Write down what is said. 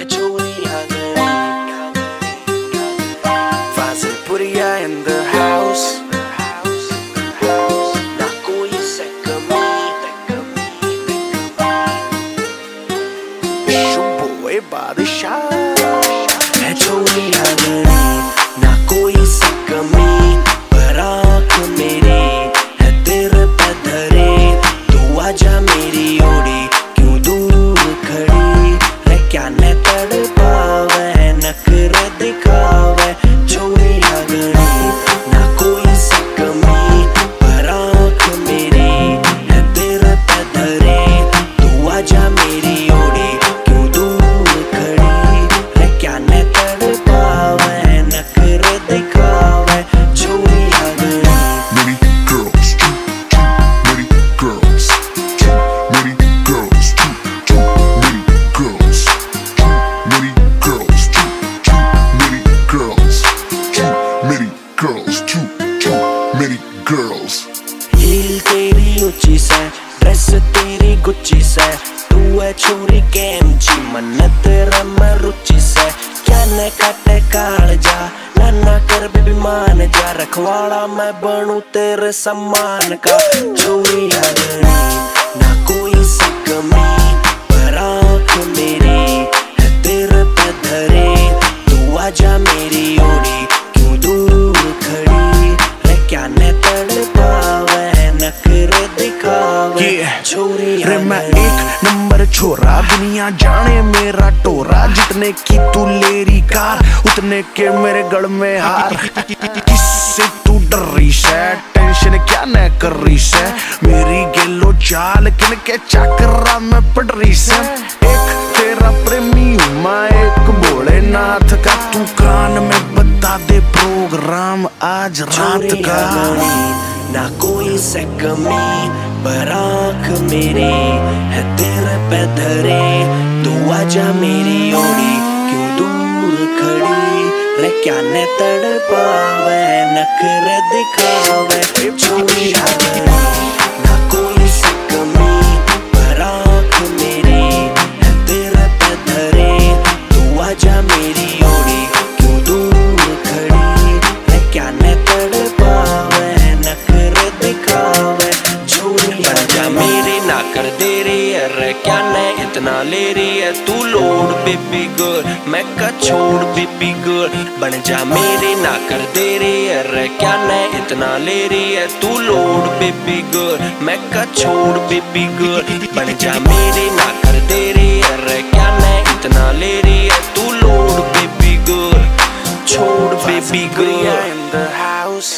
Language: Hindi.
है चोरियाँ Fazenpuria in the house ना many girls, too, too many girls. Heel तेरी ऊँची से ड्रेस तेरी गुच्ची से तू है छोरी कैमची मन तेरा मैं रुचि से क्या न काटे काल जा ना ना कर बेबी मान जा रखवाड़ा मैं बनू तेरे सम्मान का चोरी ना कोई सी कमी रे मैं एक नंबर छोरा दुनिया जाने मेरा टोरा। जितने की तू लेरी कार उतने के मेरे गढ़ में हार। किससे तू डर रही से टेंशन क्या न कर रही से मेरी गेलो चाल किन के चक्रा में पड़ रही से एक तेरा प्रेमी हूँ मैं एक भोलेनाथ का। तू कान में बता दे प्रोग्राम आज रात का। ना कोई से कमी। पर मेरे है तेरे पे धरे तू आजा मेरी ओड़ी क्यों दूर खड़ी? रे क्या ने तड़ पावे नखर दिखावे? चोरी कर दे रही है रे क्या न इतना ले रही है? तू लोड बेबी गर्ल मैं का छोड़ बेबी गर्ल बन जा मेरी ना कर दे रही है रे क्या न इतना ले रही है? तू लोड बेबी गर्ल मैं का छोड़ बेबी गर्ल बन जा मेरी ना कर दे रही है रे क्या न इतना ले रही है? तू लोड बेबी गर्ल छोड़ baby girl in the house.